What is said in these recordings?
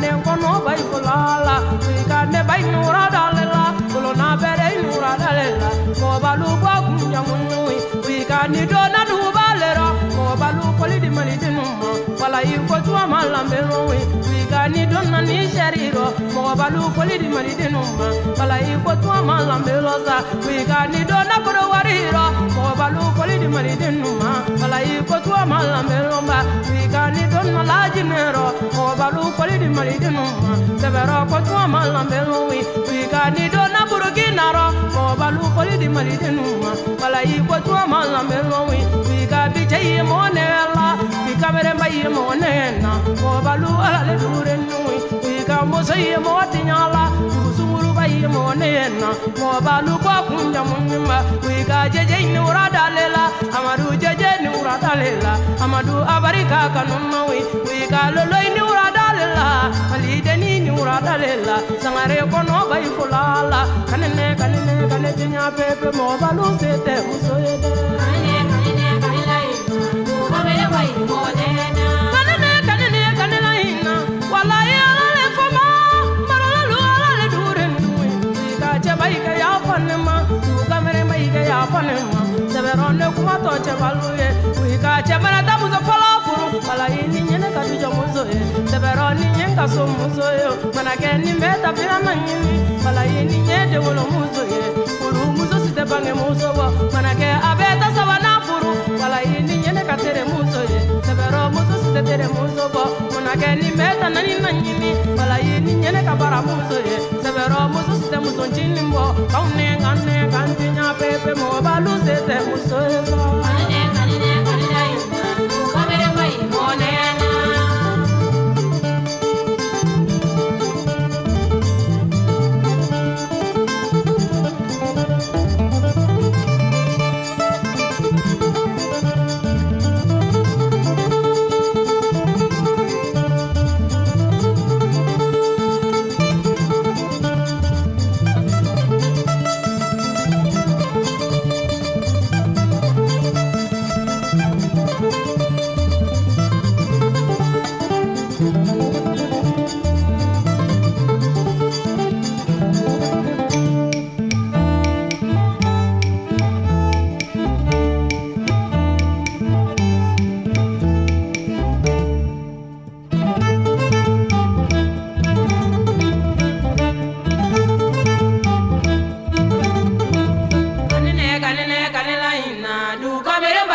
bai fulala wika ne bai nura dalela kulo na bere nura dalela. Mo balu bo kunya munui wika ni do na du balero mo balu koli di mali di numma wala yi ko tuwa malambe rowi wika ni do na ni sheriro mo balu koli di mali di numma wala yi ko tuwa malambe loza wika ni do na bro wariro di mali di numma sebero ko tuwa malambe lowi wika ni do na burkina ro mo balu koli di mali di numma wala yi ko tuwa malambe lowi wika bi jayi mo nela wika mere mai mo nena mo balu ala le dure nui wika mo sayi mo tinyala sunguru bai mo nena mo balu ko kunja munma wika jeje ni ura dalela amadu jeje ni ura dalela amadu abarika kanunna wi wika lolo dalela sangare ko no bai fulala kanene kanene kanene tinya pepe mo balu sete musoyede kanene kanene kanela ina wala yala le fama marala lu ala le dure nui wika che bai ka ya panema tu kamere bai ka ya panema sebero ne kuma to che balu ye. Mana ta muzo pala wala ini nyene ka tujo muzo ye sebero ni nyen ka so muzo ye mana ke ni meta pira manyini wala ini nyede wolo muzo ye furu muzo site bange muzo wa mana ke abeta sabana furu wala ini nyene ka tere muzo ye sebero muzo site tere muzo bo mana ke ni meta nani nanyini wala ini nyene ka bara muzo ye sebero muzo site muzo njini mbo kaune ngane kantinya pepe mo balu site muzo ye so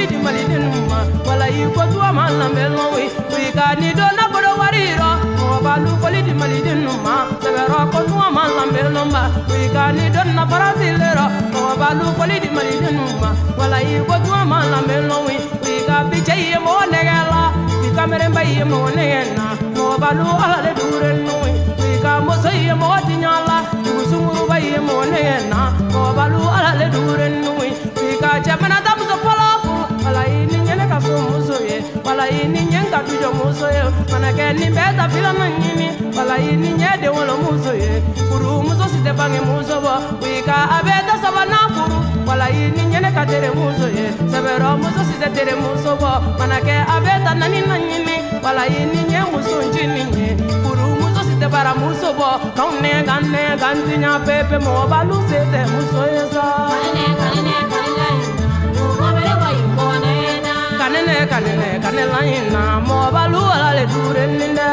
koli di mali dinu wala i ko tuwa malambela wi wi kani do na bodo wariro o balu koli di mali dinu ma sebero ko tuwa ma wi kani do na parasilero o balu koli di mali dinu ma wala i ko tuwa malambela wi wi ka bijaye mo negela wi kamere mbaye mo negena mo balu ala le dure nui tujo muso ye mana ke ni beta fila manyini wala i ni nye de wolo muso ye. Furu muso site bange muso bo. Wi ka sabana furu. Wala i ni nyene ka tere muso ye. Sebero muso site tere muso bo. Mana ke abeta nani nanyini wala i ni nye muso njini nye. Furu muso site bara muso bo. Kaune ganne gantinya pepe mo balu site muso ye sa kanene kanela ina mo balu ala le dure ninde